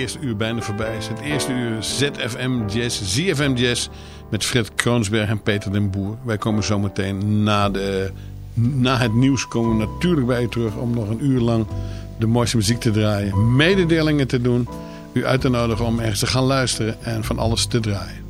eerste uur bijna voorbij is. Het eerste uur ZFM Jazz, ZFM Jazz met Fred Kroonsberg en Peter den Boer. Wij komen zometeen na, de, na het nieuws komen we natuurlijk bij u terug om nog een uur lang de mooiste muziek te draaien. Mededelingen te doen, u uit te nodigen om ergens te gaan luisteren en van alles te draaien.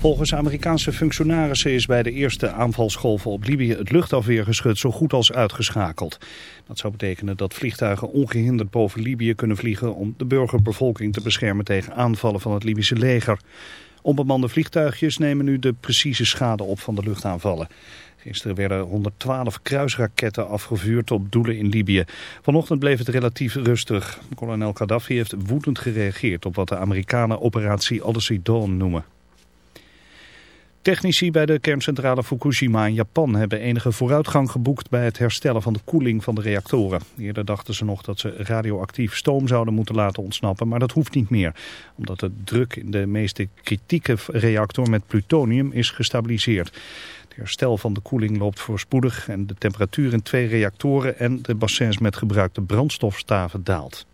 Volgens Amerikaanse functionarissen is bij de eerste aanvalsgolven op Libië het luchtafweergeschut zo goed als uitgeschakeld. Dat zou betekenen dat vliegtuigen ongehinderd boven Libië kunnen vliegen om de burgerbevolking te beschermen tegen aanvallen van het Libische leger. Onbemande vliegtuigjes nemen nu de precieze schade op van de luchtaanvallen. Gisteren werden 112 kruisraketten afgevuurd op doelen in Libië. Vanochtend bleef het relatief rustig. Kolonel Gaddafi heeft woedend gereageerd op wat de Amerikanen operatie Odyssey Dawn noemen. Technici bij de kerncentrale Fukushima in Japan hebben enige vooruitgang geboekt bij het herstellen van de koeling van de reactoren. Eerder dachten ze nog dat ze radioactief stoom zouden moeten laten ontsnappen, maar dat hoeft niet meer. Omdat de druk in de meeste kritieke reactor met plutonium is gestabiliseerd. Het herstel van de koeling loopt voorspoedig en de temperatuur in twee reactoren en de bassins met gebruikte brandstofstaven daalt.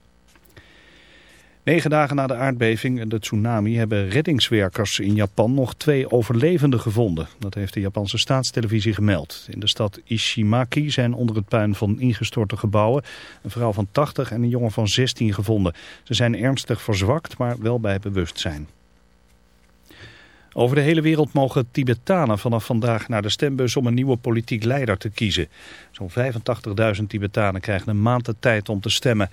Negen dagen na de aardbeving en de tsunami hebben reddingswerkers in Japan nog twee overlevenden gevonden. Dat heeft de Japanse staatstelevisie gemeld. In de stad Ishimaki zijn onder het puin van ingestorte gebouwen een vrouw van 80 en een jongen van 16 gevonden. Ze zijn ernstig verzwakt, maar wel bij bewustzijn. Over de hele wereld mogen Tibetanen vanaf vandaag naar de stembus om een nieuwe politiek leider te kiezen. Zo'n 85.000 Tibetanen krijgen een maand de tijd om te stemmen.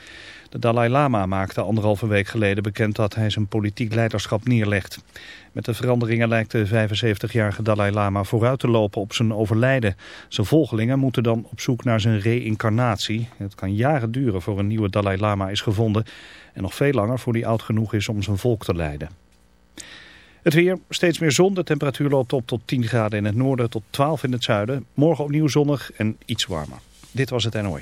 De Dalai Lama maakte anderhalve week geleden bekend dat hij zijn politiek leiderschap neerlegt. Met de veranderingen lijkt de 75-jarige Dalai Lama vooruit te lopen op zijn overlijden. Zijn volgelingen moeten dan op zoek naar zijn reïncarnatie. Het kan jaren duren voor een nieuwe Dalai Lama is gevonden. En nog veel langer voor die oud genoeg is om zijn volk te leiden. Het weer, steeds meer zon. De temperatuur loopt op tot 10 graden in het noorden tot 12 in het zuiden. Morgen opnieuw zonnig en iets warmer. Dit was het NOS.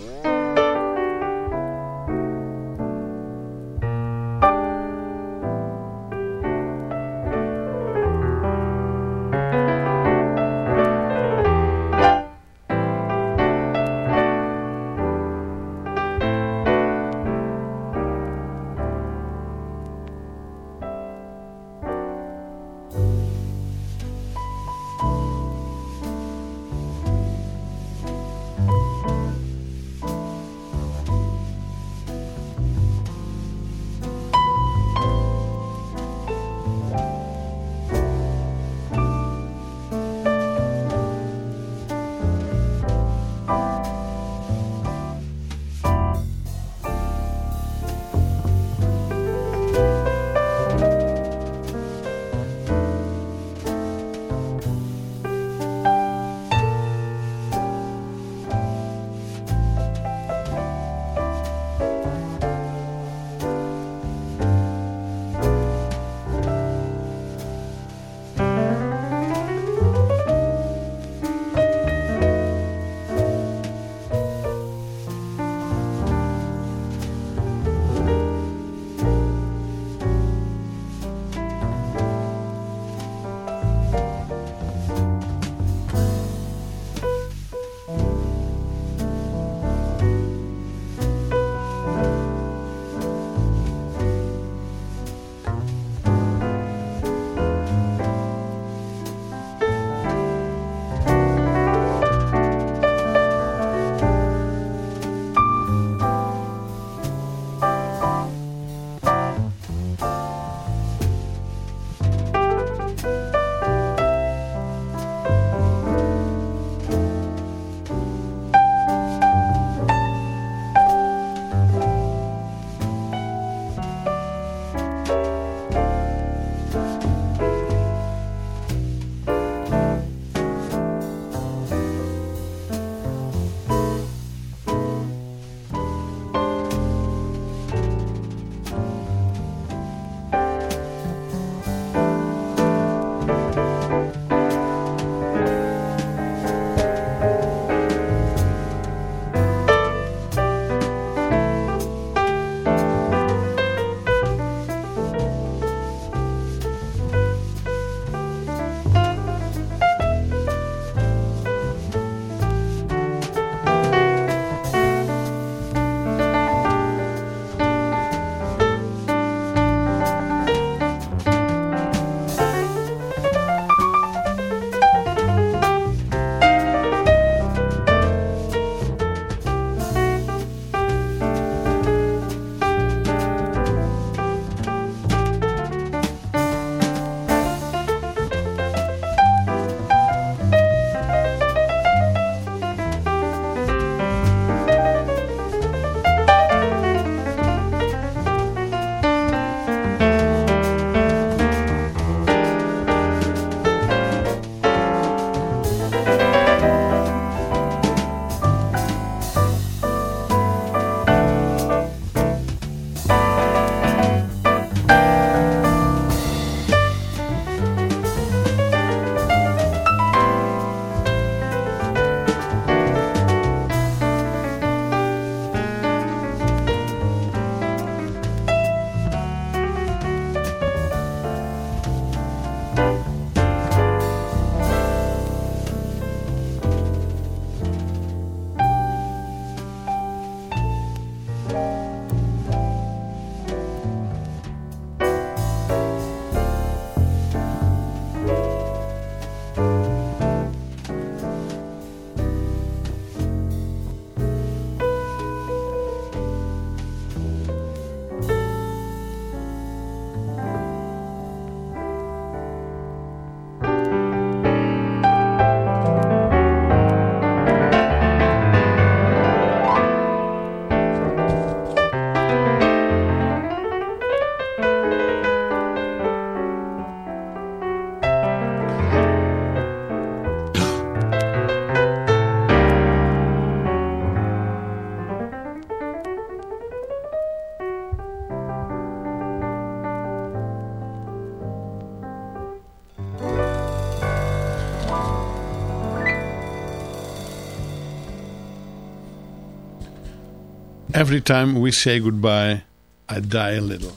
Every time we say goodbye, I die a little.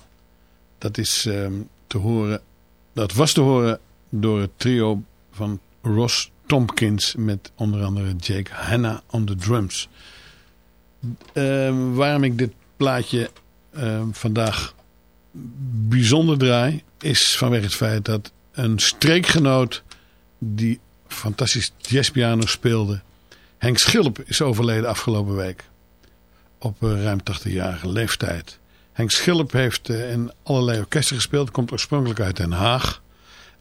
Dat is ehm, te horen, dat was te horen door het trio van Ross Tompkins met onder andere Jake Hanna on the drums. Ehm, waarom ik dit plaatje ehm, vandaag bijzonder draai, is vanwege het feit dat een streekgenoot die fantastisch jazzpiano speelde, Henk Schilp, is overleden afgelopen week. Op eh, ruim 80-jarige leeftijd. Henk Schilp heeft eh, in allerlei orkesten gespeeld. Komt oorspronkelijk uit Den Haag.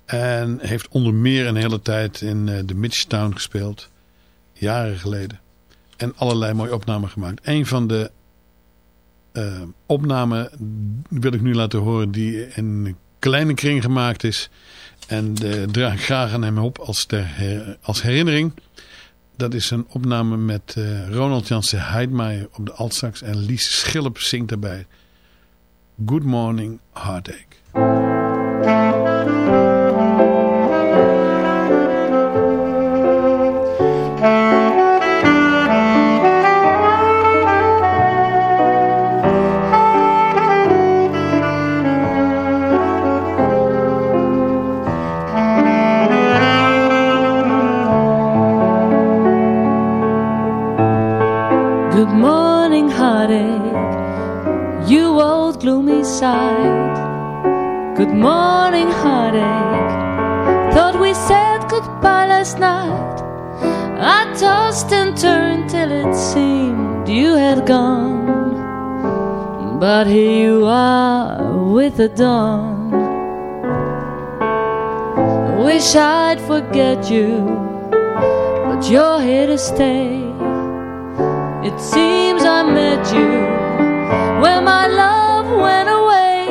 En heeft onder meer een hele tijd in eh, de Midgetown gespeeld. Jaren geleden. En allerlei mooie opnamen gemaakt. Een van de opnamen wil ik nu laten horen die in een kleine kring gemaakt is. En uh, draag ik graag aan hem op als, ter, als herinnering. Dat is een opname met uh, Ronald Jansen Heidmaier op de altsax. En Lies Schilp zingt daarbij. Good Morning Heartache. Gone. But here you are with the dawn. I Wish I'd forget you, but you're here to stay. It seems I met you when my love went away.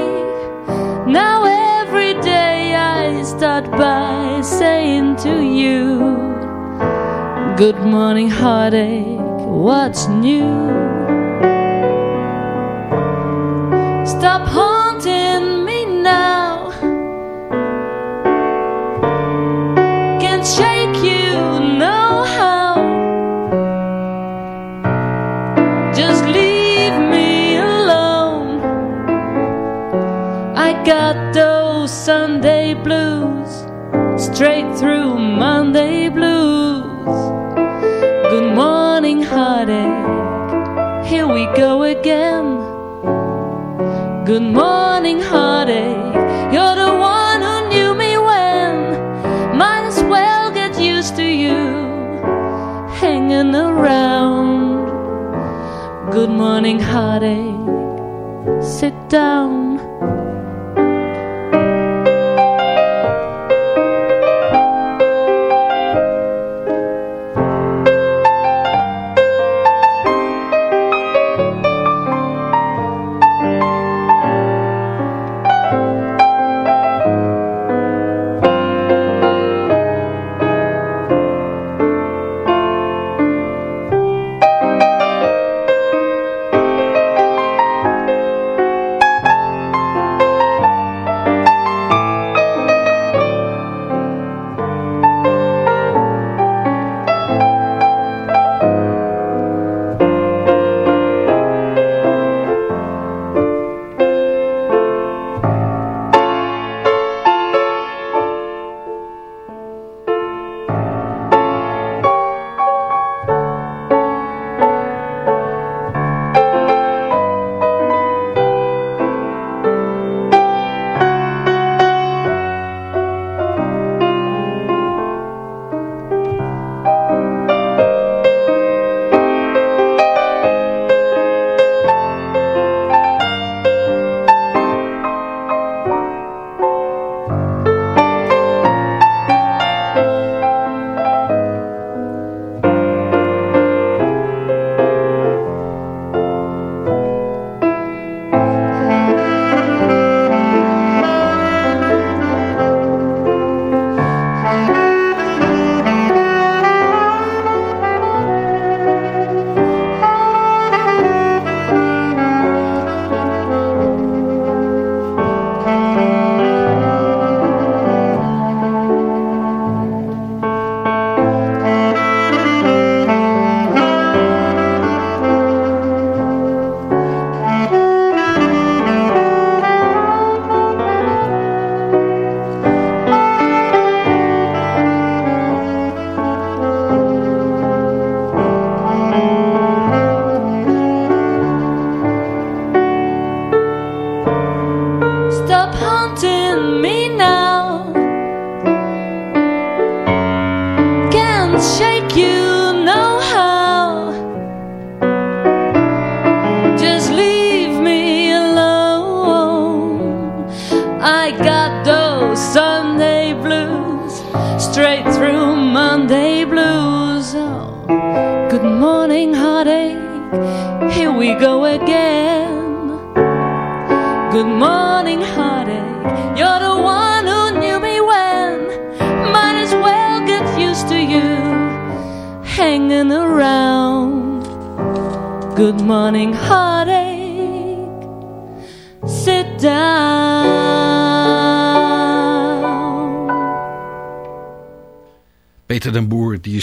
Now every day I start by saying to you, Good morning, heartache, what's new? stop home. Heartache. Sit down.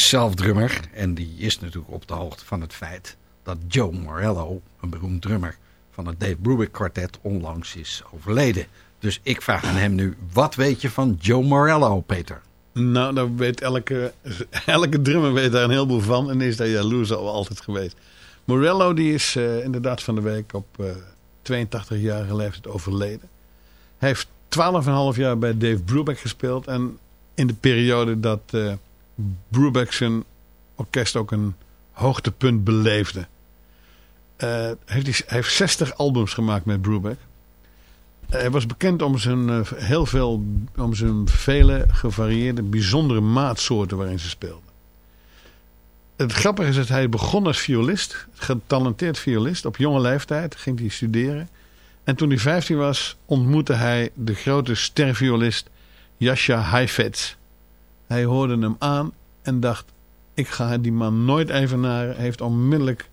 Zelf drummer en die is natuurlijk op de hoogte van het feit dat Joe Morello, een beroemd drummer van het Dave Brubeck kwartet, onlangs is overleden. Dus ik vraag aan hem nu, wat weet je van Joe Morello, Peter? Nou, daar weet elke, elke drummer weet daar een heleboel van. En is daar jaloers al altijd geweest. Morello die is eh, inderdaad van de week op eh 82-jarige leeftijd overleden. Hij heeft 12,5 jaar bij Dave Brubeck gespeeld. En in de periode dat eh Brubeck zijn orkest ook een hoogtepunt beleefde. eh, hij, heeft 60 albums gemaakt met Brubeck. Hij was bekend om zijn eh, heel veel, om zijn vele gevarieerde, bijzondere maatsoorten waarin ze speelden. Het grappige is dat hij begon als violist, getalenteerd violist. Op jonge leeftijd ging hij studeren. En toen hij 15 was, ontmoette hij de grote sterviolist Jascha Heifetz. Hij hoorde hem aan en dacht, ik ga die man nooit evenaren. Heeft onmiddellijk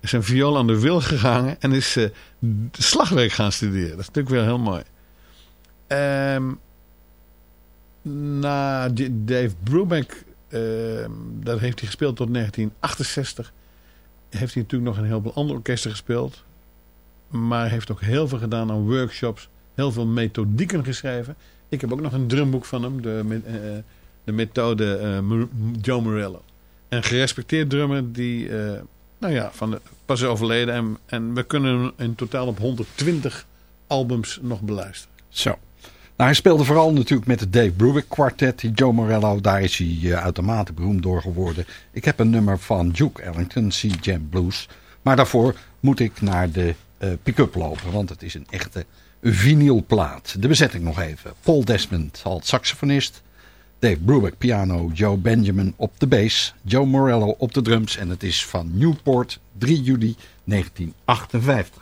zijn viool aan de wil gehangen en is eh, slagwerk gaan studeren. Dat is natuurlijk weer heel mooi. Ehm, na Dave Brubeck, ehm, dat heeft hij gespeeld tot 1968. Heeft hij natuurlijk nog een heleboel andere orkesten gespeeld. Maar heeft ook heel veel gedaan aan workshops. Heel veel methodieken geschreven. Ik heb ook nog een drumboek van hem. De, eh, de methode eh, Joe Morello. Een gerespecteerd drummer die... eh, nou ja, van de, pas is overleden. En, en we kunnen hem in totaal op 120 albums nog beluisteren. Zo. Nou, hij speelde vooral natuurlijk met het Dave Brubeck kwartet. Joe Morello, daar is hij eh, uitermate beroemd door geworden. Ik heb een nummer van Duke Ellington, Sea Jam Blues. Maar daarvoor moet ik naar de pick-up lopen, want het is een echte vinylplaat. De bezetting nog even. Paul Desmond als saxofonist. Dave Brubeck piano, Joe Benjamin op de bass, Joe Morello op de drums en het is van Newport 3 juli 1958.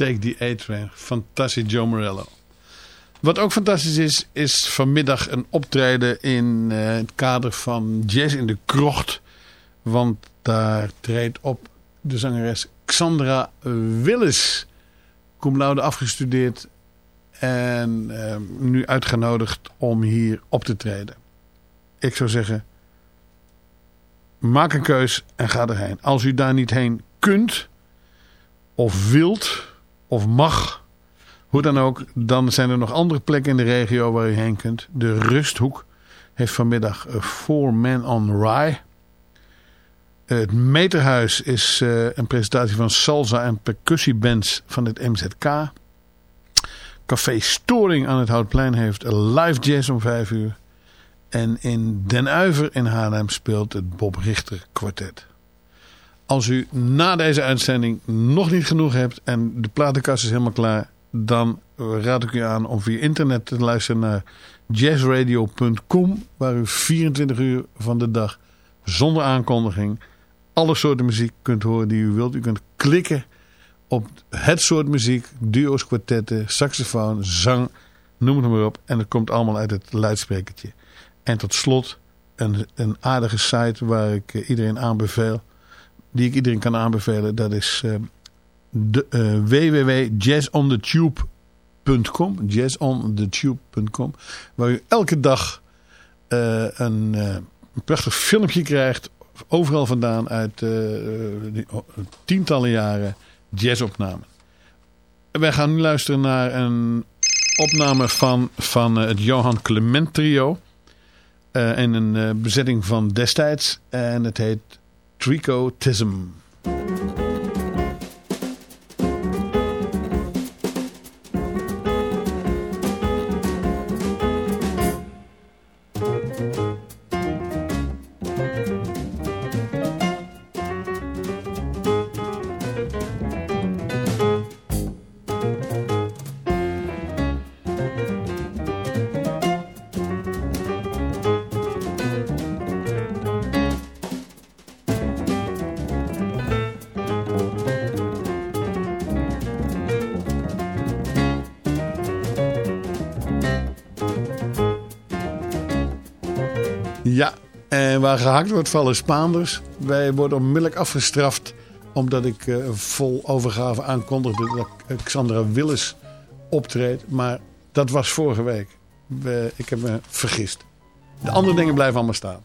Take the A-Train. Fantastisch Joe Morello. Wat ook fantastisch is, is vanmiddag een optreden in eh, het kader van Jazz in de Krocht. Want daar treedt op de zangeres Xandra Willis. Cum laude afgestudeerd en eh, nu uitgenodigd om hier op te treden. Ik zou zeggen, maak een keus en ga erheen. Als u daar niet heen kunt, of wilt, of mag, hoe dan ook, dan zijn er nog andere plekken in de regio waar u heen kunt. De Rusthoek heeft vanmiddag Four Men on Rye. Het Meterhuis is eh, een presentatie van salsa en percussiebands van het MZK. Café Storing aan het Houtplein heeft een live jazz om vijf uur. En in Den Uiver in Haarlem speelt het Bob Richter kwartet. Als u na deze uitzending nog niet genoeg hebt en de platenkast is helemaal klaar... dan raad ik u aan om via internet te luisteren naar jazzradio.com... waar u 24 uur van de dag zonder aankondiging alle soorten muziek kunt horen die u wilt. U kunt klikken op het soort muziek, duo's, kwartetten, saxofoon, zang, noem het maar op. En het komt allemaal uit het luidsprekertje. En tot slot een, een aardige site waar ik eh, iedereen aanbeveel. Die ik iedereen kan aanbevelen. Dat is uh, de, uh, www.jazzonthetube.com jazzonthetube.com Waar u elke dag uh, een, een prachtig filmpje krijgt. Overal vandaan uit tientallen jaren jazzopnamen. Wij gaan nu luisteren naar een opname van, van het Johan Clement trio. In een bezetting van destijds. En het heet Tricotism. Waar gehakt wordt vallen Spaanders. Wij worden onmiddellijk afgestraft omdat ik uh, vol overgave aankondigde dat Xandra Willis optreedt. Maar dat was vorige week. We, ik heb me vergist. De andere dingen blijven allemaal staan.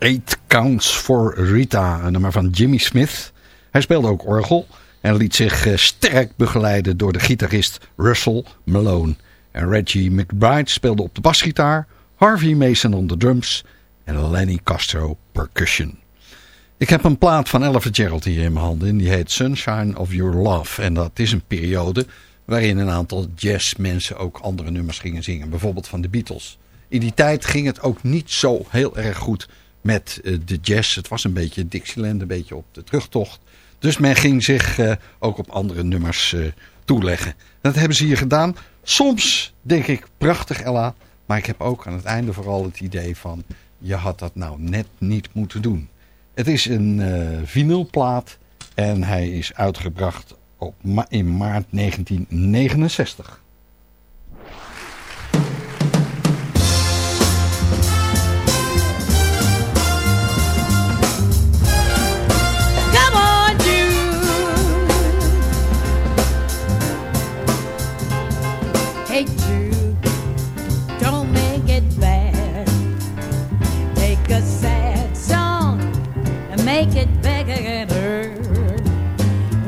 Eight Counts for Rita, een nummer van Jimmy Smith. Hij speelde ook orgel en liet zich eh, sterk begeleiden door de gitarist Russell Malone. En Reggie McBride speelde op de basgitaar, Harvey Mason op de drums en Lenny Castro percussion. Ik heb een plaat van Ella Fitzgerald hier in mijn handen en die heet Sunshine of Your Love. En dat is een periode waarin een aantal jazzmensen ook andere nummers gingen zingen. Bijvoorbeeld van de Beatles. In die tijd ging het ook niet zo heel erg goed met eh, de jazz. Het was een beetje Dixieland, een beetje op de terugtocht. Dus men ging zich eh, ook op andere nummers eh, toeleggen. Dat hebben ze hier gedaan. Soms denk ik prachtig Ella. Maar ik heb ook aan het einde vooral het idee van... je had dat nou net niet moeten doen. Het is een eh vinylplaat en hij is uitgebracht op in maart 1969.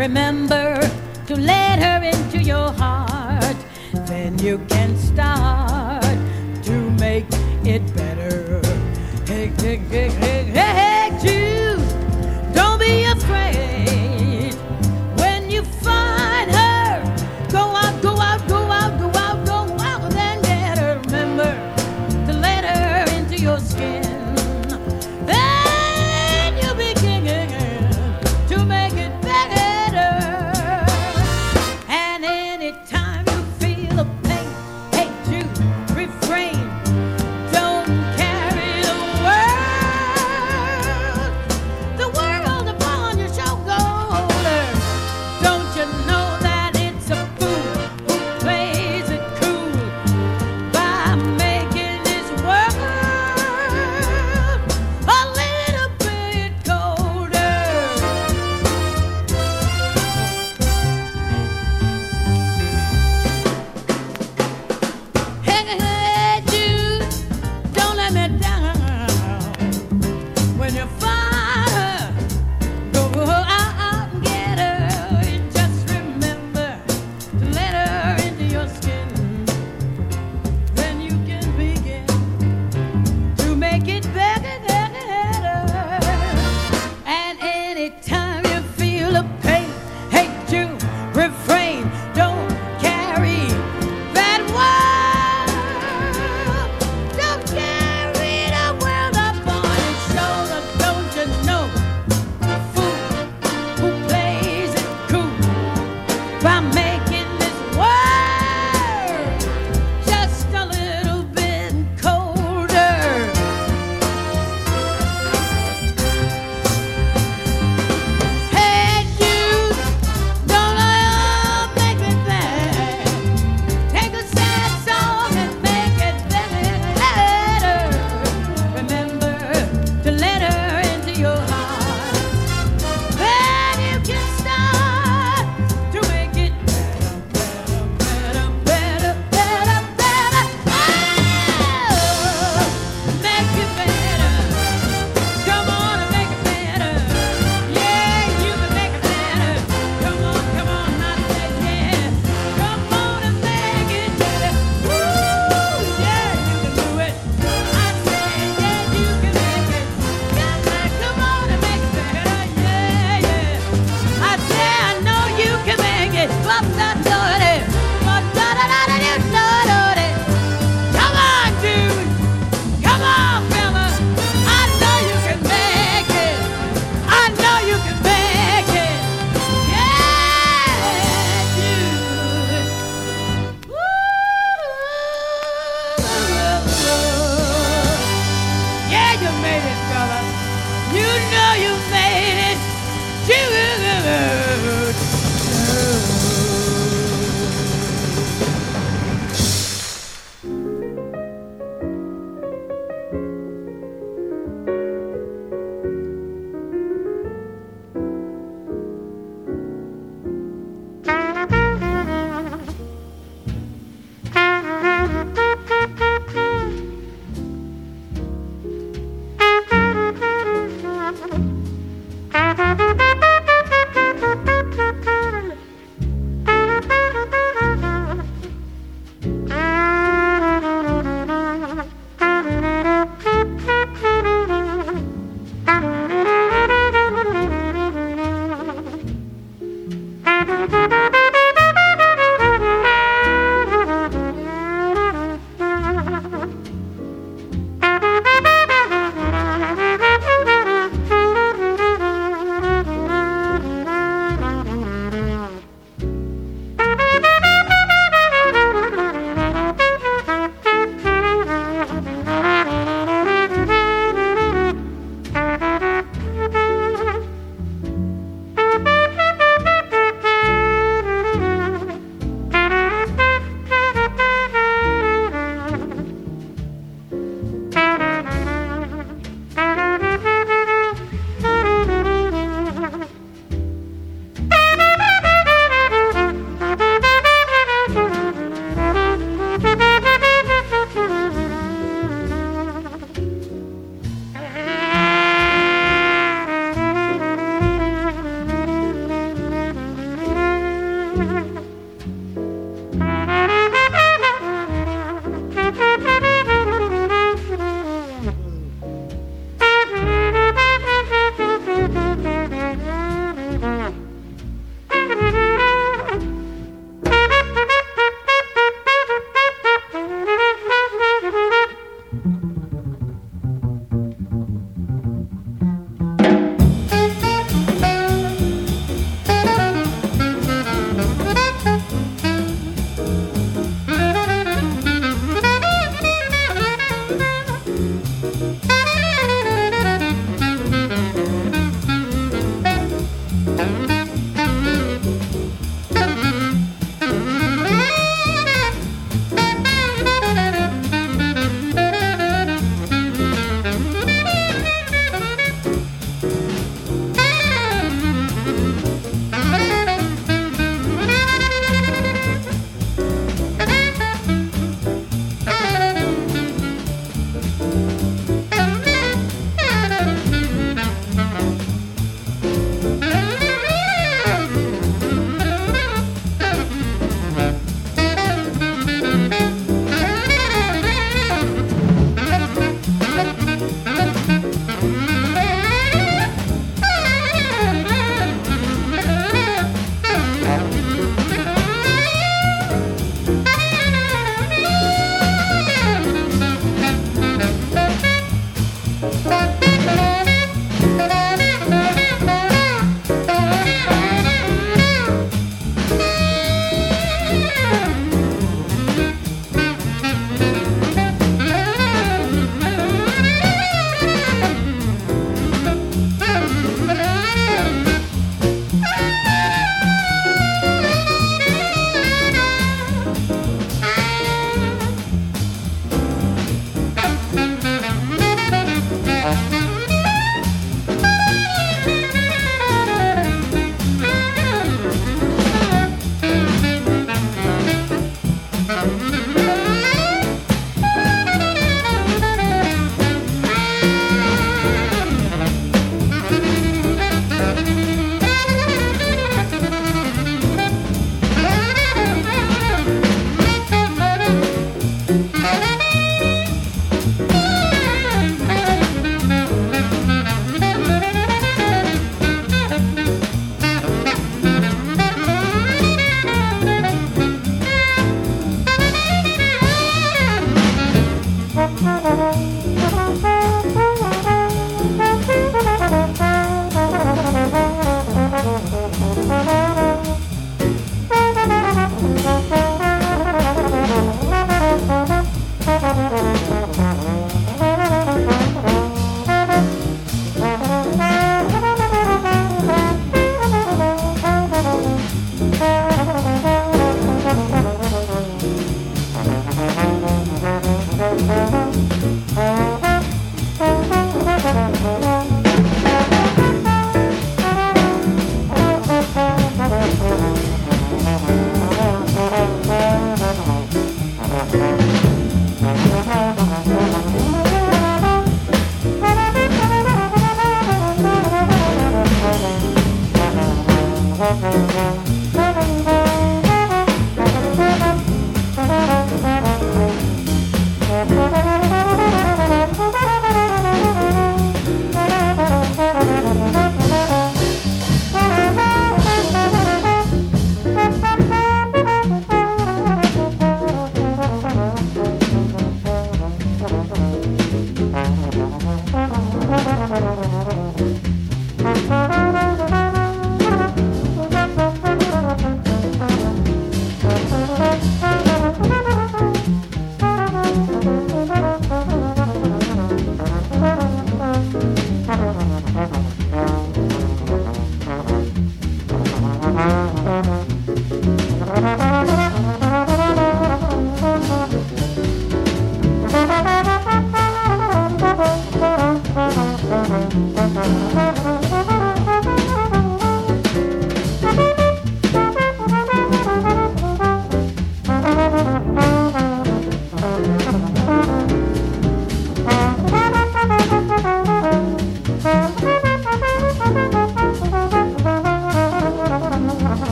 Remember to let her into your heart. Then you can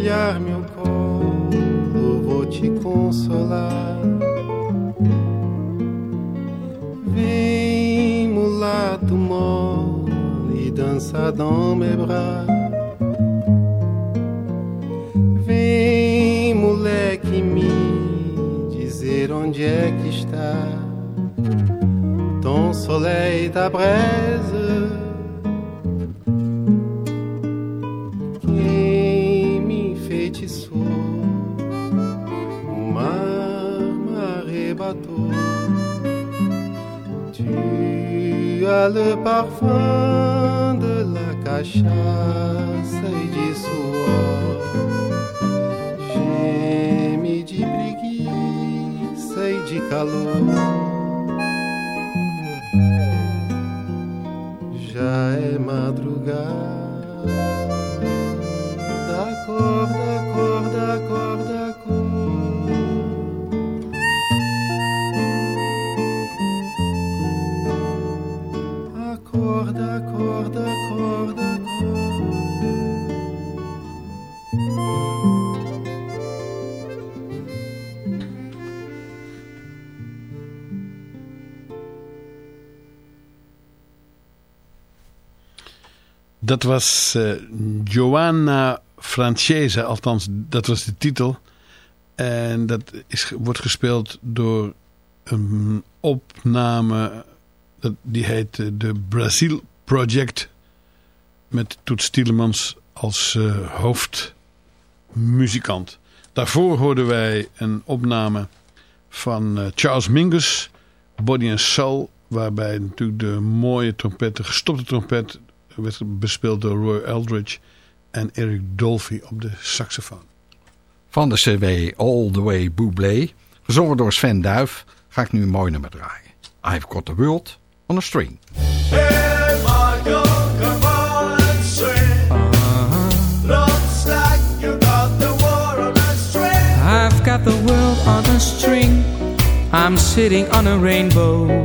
molhar meu colo, vou te consolar. Vem mulato mole, dança dans mes bras. Vem moleque me dizer onde é que está ton soleil da braise. As le parfum de la cachaça e de suor. Geme de preguiça e de calor. Dat was eh Joanna Francese, althans dat was de titel. En dat is, wordt gespeeld door een opname, dat, die heet eh, de Brazil Project. Met Toets Tielemans als eh, hoofdmuzikant. Daarvoor hoorden wij een opname van Charles Mingus, Body and Soul. Waarbij natuurlijk de mooie trompet, de gestopte trompet werd bespeeld door Roy Eldridge en Eric Dolphy op de saxofoon. Van de CW All The Way Bublé, gezongen door Sven Duif, ga ik nu een mooi nummer draaien. I've Got The World On A String. I've got the world on a string. I'm sitting on a rainbow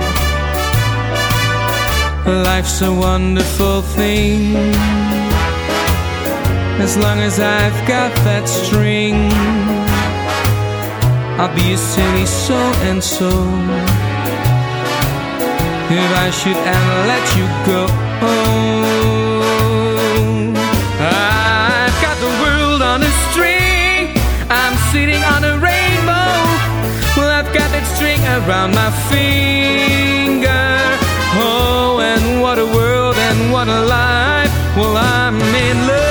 Life's a wonderful thing. As long as I've got that string I'll be a silly so and so If I should ever let you go I've got the world on a string. I'm sitting on a rainbow. Well, I've got that string around my finger. Oh, a world and what a life. Well, I'm in love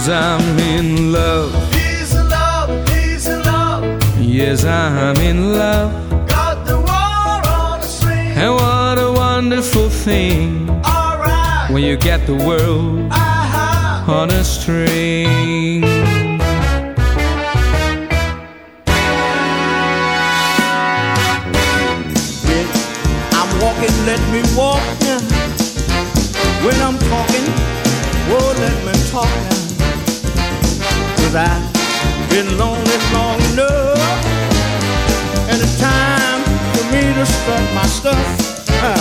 Cause I'm in love. He's in love, he's in love. Yes, I'm in love. Got the world on a string. And what a wonderful thing Alright, when you get the world aha. on a string. When I'm walking, let me walk now. When I'm talking, oh, let me talk now. Cause I've been lonely long enough. And it's time for me to start my stuff. Huh.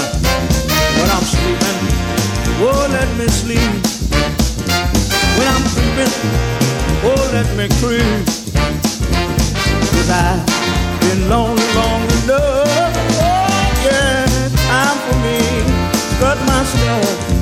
When I'm sleeping, oh, let me sleep. When I'm creeping, oh, let me creep. Cause I've been lonely long enough. Oh, yeah, time for me to start my stuff.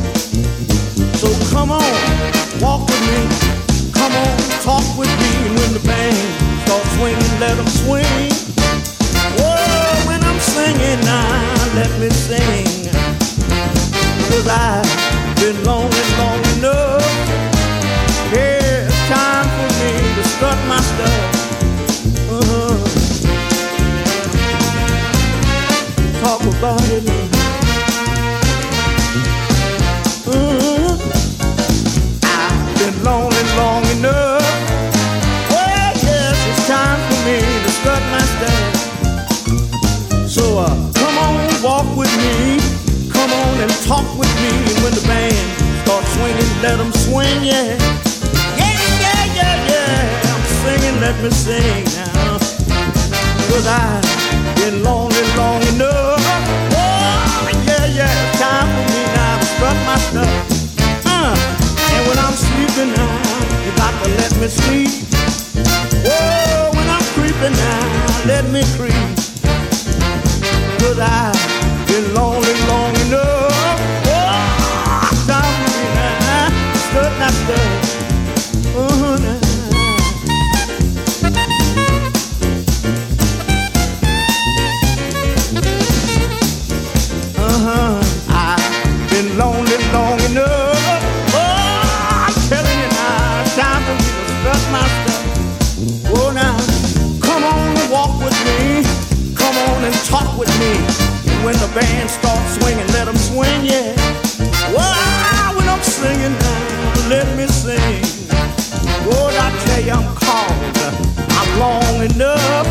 Long enough.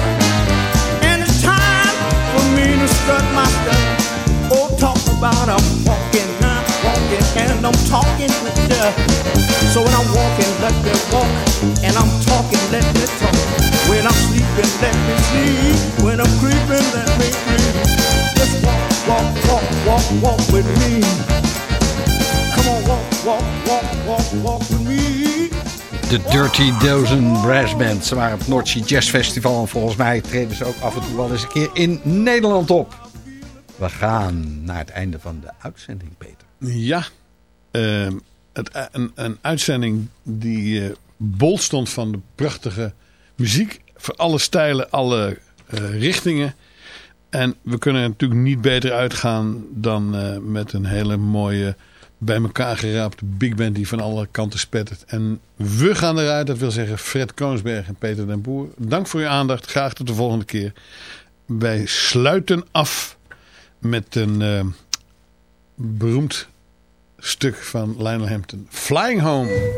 And it's time for me to strut my stuff. Oh, talk about I'm walking, I'm walking, and I'm talking with you. So when I'm walking, let me walk, and I'm talking, let me talk. When I'm sleeping, let me sleep. When I'm creeping, let me creep. Just walk, walk, walk, walk, walk with me. Come on, walk, walk, walk, walk, walk with me. De Dirty Dozen Brass Band. Ze waren op het North Jazz Festival. En volgens mij treden ze ook af en toe wel eens een keer in Nederland op. We gaan naar het einde van de uitzending, Peter. Ja, ehm, het, een, een uitzending die eh, bol stond van de prachtige muziek. Voor alle stijlen, alle eh, richtingen. En we kunnen er natuurlijk niet beter uitgaan dan eh, met een hele mooie bij elkaar geraapte big band die van alle kanten spettert. En we gaan eruit, dat wil zeggen Fred Koonsberg en Peter den Boer. Dank voor uw aandacht, graag tot de volgende keer. Wij sluiten af met een eh, beroemd stuk van Lionel Hampton. Flying Home.